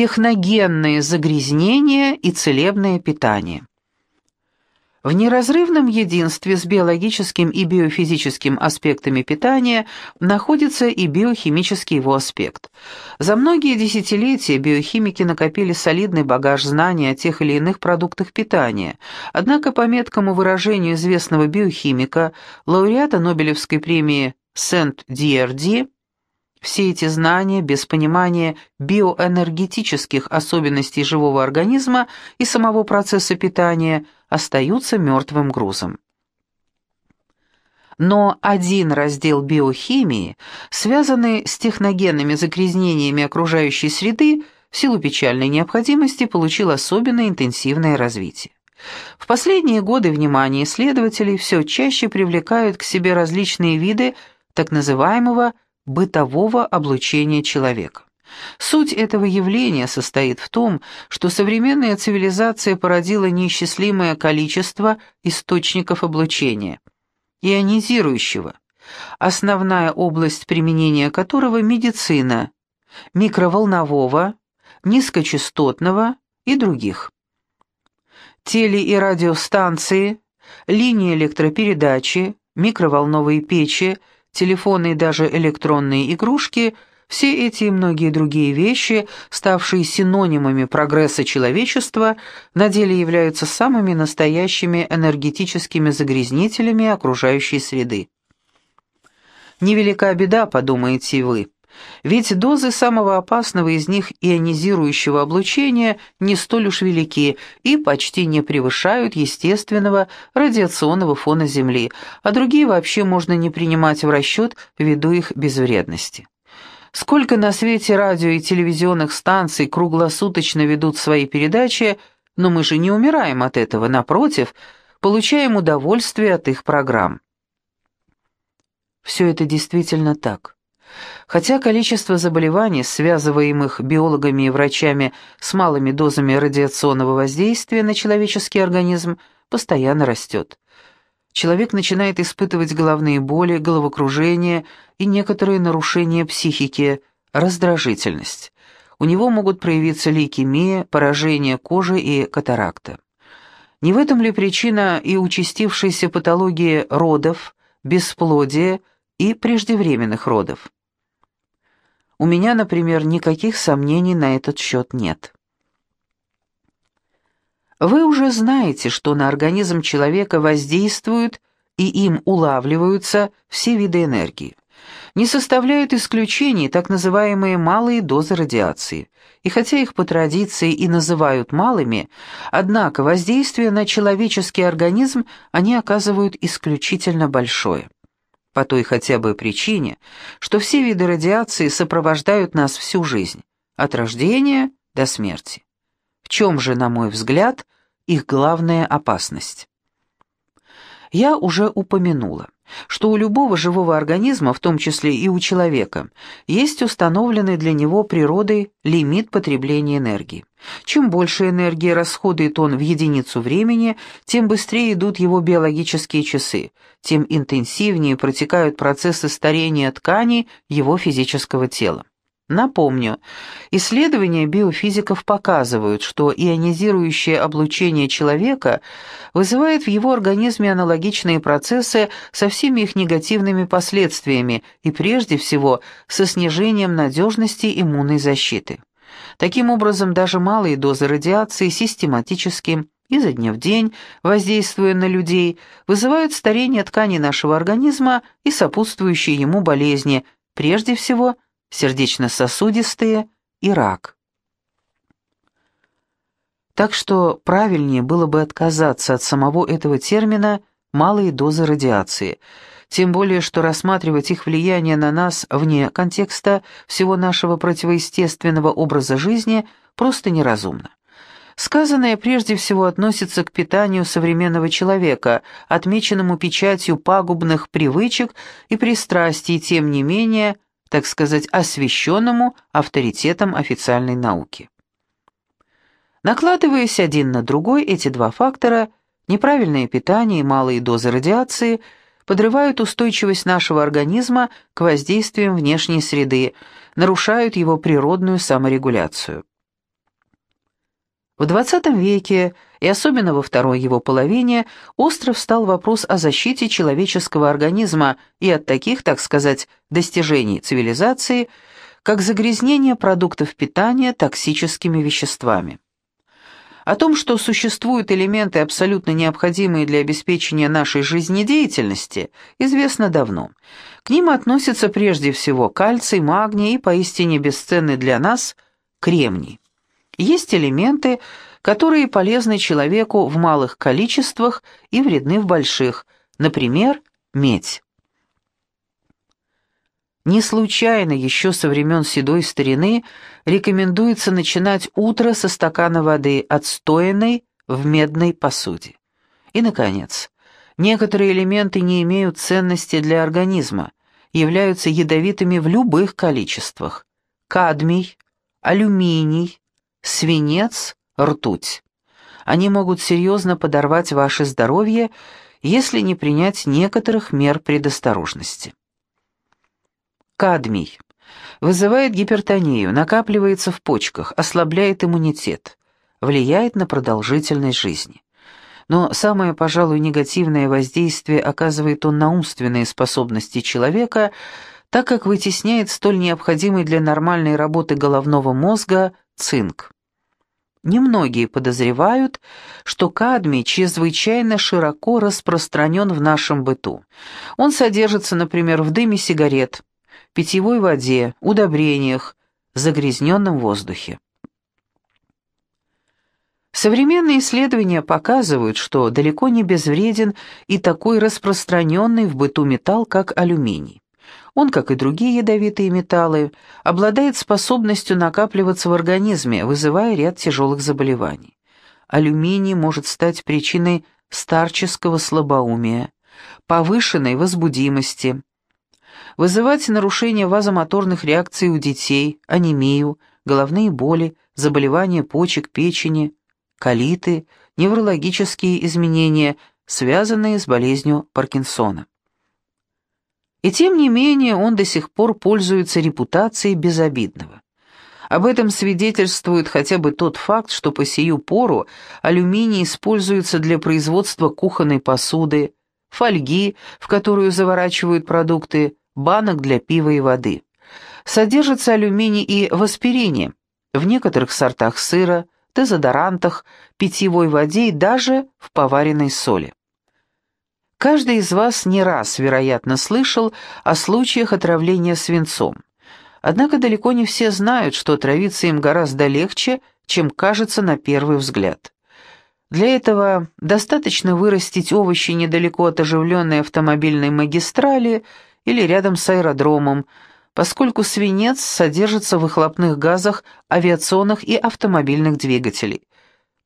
техногенные загрязнения и целебное питание. В неразрывном единстве с биологическим и биофизическим аспектами питания находится и биохимический его аспект. За многие десятилетия биохимики накопили солидный багаж знаний о тех или иных продуктах питания. Однако по меткому выражению известного биохимика, лауреата Нобелевской премии Сент-Диерди, все эти знания без понимания биоэнергетических особенностей живого организма и самого процесса питания остаются мертвым грузом. Но один раздел биохимии, связанный с техногенными загрязнениями окружающей среды, в силу печальной необходимости получил особенно интенсивное развитие. В последние годы внимание исследователей все чаще привлекают к себе различные виды так называемого бытового облучения человека. Суть этого явления состоит в том, что современная цивилизация породила неисчислимое количество источников облучения, ионизирующего, основная область применения которого – медицина, микроволнового, низкочастотного и других. Теле- и радиостанции, линии электропередачи, микроволновые печи – телефоны и даже электронные игрушки – все эти и многие другие вещи, ставшие синонимами прогресса человечества, на деле являются самыми настоящими энергетическими загрязнителями окружающей среды. Невелика беда, подумаете вы. Ведь дозы самого опасного из них ионизирующего облучения не столь уж велики и почти не превышают естественного радиационного фона Земли, а другие вообще можно не принимать в расчет ввиду их безвредности. Сколько на свете радио и телевизионных станций круглосуточно ведут свои передачи, но мы же не умираем от этого, напротив, получаем удовольствие от их программ. Все это действительно так. Хотя количество заболеваний, связываемых биологами и врачами с малыми дозами радиационного воздействия на человеческий организм, постоянно растет. Человек начинает испытывать головные боли, головокружение и некоторые нарушения психики, раздражительность. У него могут проявиться лейкемия, поражение кожи и катаракта. Не в этом ли причина и участившейся патологии родов, бесплодия и преждевременных родов? У меня, например, никаких сомнений на этот счет нет. Вы уже знаете, что на организм человека воздействуют и им улавливаются все виды энергии. Не составляют исключений так называемые малые дозы радиации. И хотя их по традиции и называют малыми, однако воздействие на человеческий организм они оказывают исключительно большое. По той хотя бы причине, что все виды радиации сопровождают нас всю жизнь, от рождения до смерти. В чем же, на мой взгляд, их главная опасность? Я уже упомянула, что у любого живого организма, в том числе и у человека, есть установленный для него природой лимит потребления энергии. Чем больше энергии расходует он в единицу времени, тем быстрее идут его биологические часы, тем интенсивнее протекают процессы старения тканей его физического тела. Напомню, исследования биофизиков показывают, что ионизирующее облучение человека вызывает в его организме аналогичные процессы со всеми их негативными последствиями и прежде всего со снижением надежности иммунной защиты. Таким образом, даже малые дозы радиации систематически изо дня в день, воздействуя на людей, вызывают старение тканей нашего организма и сопутствующие ему болезни, прежде всего – сердечно-сосудистые и рак. Так что правильнее было бы отказаться от самого этого термина «малые дозы радиации», тем более что рассматривать их влияние на нас вне контекста всего нашего противоестественного образа жизни просто неразумно. Сказанное прежде всего относится к питанию современного человека, отмеченному печатью пагубных привычек и пристрастий, тем не менее – так сказать, освященному авторитетом официальной науки. Накладываясь один на другой, эти два фактора, неправильное питание и малые дозы радиации, подрывают устойчивость нашего организма к воздействиям внешней среды, нарушают его природную саморегуляцию. В XX веке, и особенно во второй его половине, остро встал вопрос о защите человеческого организма и от таких, так сказать, достижений цивилизации, как загрязнение продуктов питания токсическими веществами. О том, что существуют элементы, абсолютно необходимые для обеспечения нашей жизнедеятельности, известно давно. К ним относятся прежде всего кальций, магний и поистине бесценный для нас кремний. Есть элементы, которые полезны человеку в малых количествах и вредны в больших, например, медь. Не случайно еще со времен седой старины рекомендуется начинать утро со стакана воды, отстоянной в медной посуде. И, наконец, некоторые элементы не имеют ценности для организма, являются ядовитыми в любых количествах. Кадмий, алюминий, свинец, ртуть. Они могут серьезно подорвать ваше здоровье, если не принять некоторых мер предосторожности. Кадмий. Вызывает гипертонию, накапливается в почках, ослабляет иммунитет, влияет на продолжительность жизни. Но самое, пожалуй, негативное воздействие оказывает он на умственные способности человека, так как вытесняет столь необходимый для нормальной работы головного мозга цинк. Немногие подозревают, что кадмий чрезвычайно широко распространен в нашем быту. Он содержится, например, в дыме сигарет, питьевой воде, удобрениях, загрязненном воздухе. Современные исследования показывают, что далеко не безвреден и такой распространенный в быту металл, как алюминий. Он, как и другие ядовитые металлы, обладает способностью накапливаться в организме, вызывая ряд тяжелых заболеваний. Алюминий может стать причиной старческого слабоумия, повышенной возбудимости, вызывать нарушение вазомоторных реакций у детей, анемию, головные боли, заболевания почек, печени, колиты, неврологические изменения, связанные с болезнью Паркинсона. И тем не менее он до сих пор пользуется репутацией безобидного. Об этом свидетельствует хотя бы тот факт, что по сию пору алюминий используется для производства кухонной посуды, фольги, в которую заворачивают продукты, банок для пива и воды. Содержится алюминий и в аспирине, в некоторых сортах сыра, дезодорантах, питьевой воде и даже в поваренной соли. Каждый из вас не раз, вероятно, слышал о случаях отравления свинцом. Однако далеко не все знают, что отравиться им гораздо легче, чем кажется на первый взгляд. Для этого достаточно вырастить овощи недалеко от оживленной автомобильной магистрали или рядом с аэродромом, поскольку свинец содержится в выхлопных газах авиационных и автомобильных двигателей.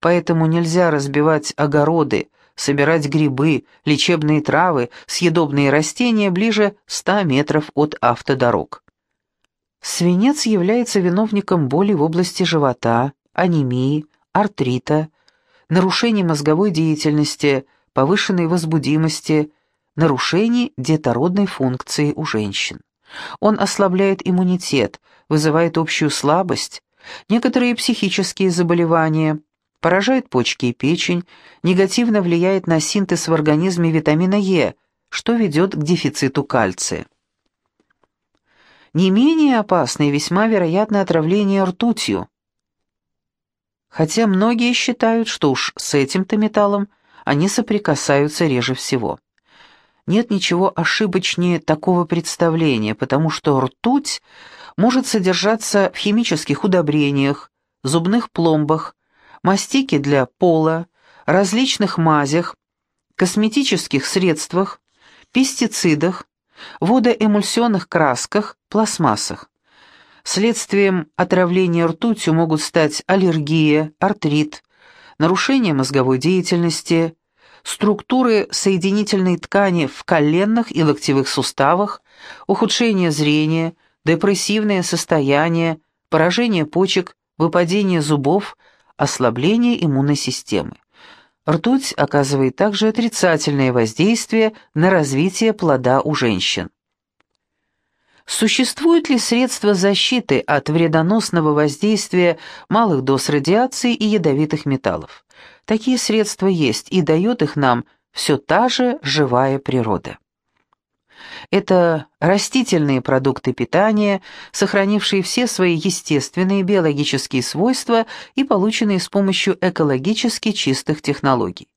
Поэтому нельзя разбивать огороды, собирать грибы, лечебные травы, съедобные растения ближе 100 метров от автодорог. Свинец является виновником боли в области живота, анемии, артрита, нарушений мозговой деятельности, повышенной возбудимости, нарушений детородной функции у женщин. Он ослабляет иммунитет, вызывает общую слабость, некоторые психические заболевания, поражает почки и печень, негативно влияет на синтез в организме витамина Е, что ведет к дефициту кальция. Не менее опасно и весьма вероятно отравление ртутью. Хотя многие считают, что уж с этим-то металлом они соприкасаются реже всего. Нет ничего ошибочнее такого представления, потому что ртуть может содержаться в химических удобрениях, зубных пломбах, мастики для пола, различных мазях, косметических средствах, пестицидах, водоэмульсионных красках, пластмассах. Следствием отравления ртутью могут стать аллергия, артрит, нарушение мозговой деятельности, структуры соединительной ткани в коленных и локтевых суставах, ухудшение зрения, депрессивное состояние, поражение почек, выпадение зубов – ослабление иммунной системы. Ртуть оказывает также отрицательное воздействие на развитие плода у женщин. Существуют ли средства защиты от вредоносного воздействия малых доз радиации и ядовитых металлов? Такие средства есть, и дает их нам все та же живая природа. Это растительные продукты питания, сохранившие все свои естественные биологические свойства и полученные с помощью экологически чистых технологий.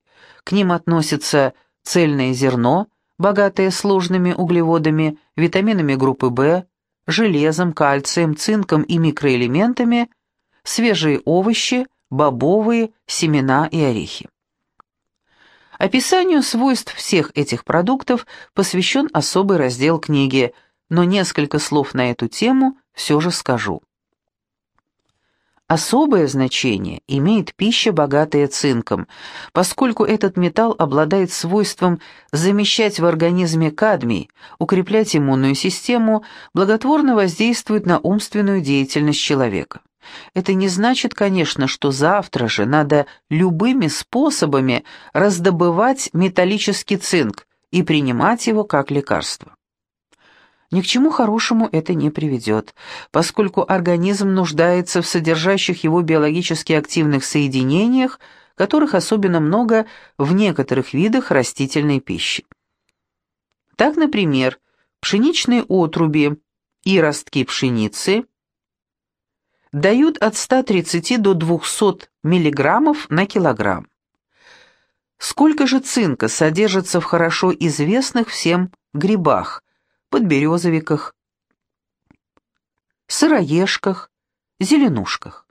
К ним относятся цельное зерно, богатое сложными углеводами, витаминами группы В, железом, кальцием, цинком и микроэлементами, свежие овощи, бобовые, семена и орехи. Описанию свойств всех этих продуктов посвящен особый раздел книги, но несколько слов на эту тему все же скажу. Особое значение имеет пища, богатая цинком, поскольку этот металл обладает свойством замещать в организме кадмий, укреплять иммунную систему, благотворно воздействует на умственную деятельность человека. Это не значит, конечно, что завтра же надо любыми способами раздобывать металлический цинк и принимать его как лекарство. Ни к чему хорошему это не приведет, поскольку организм нуждается в содержащих его биологически активных соединениях, которых особенно много в некоторых видах растительной пищи. Так, например, пшеничные отруби и ростки пшеницы дают от 130 до 200 мг на килограмм. Сколько же цинка содержится в хорошо известных всем грибах, подберезовиках, сыроежках, зеленушках.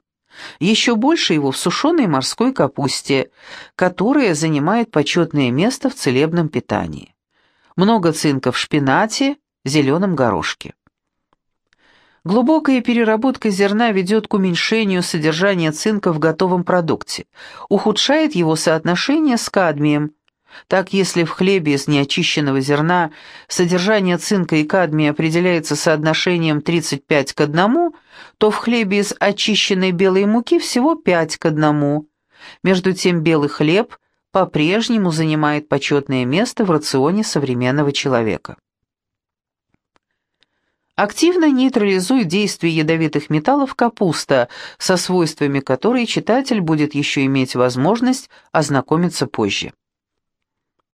Еще больше его в сушеной морской капусте, которая занимает почетное место в целебном питании. Много цинка в шпинате, зеленом горошке. Глубокая переработка зерна ведет к уменьшению содержания цинка в готовом продукте, ухудшает его соотношение с кадмием, так, если в хлебе из неочищенного зерна содержание цинка и кадмия определяется соотношением 35 к 1, то в хлебе из очищенной белой муки всего 5 к 1. Между тем белый хлеб по-прежнему занимает почетное место в рационе современного человека. Активно нейтрализует действие ядовитых металлов капуста, со свойствами которой читатель будет еще иметь возможность ознакомиться позже.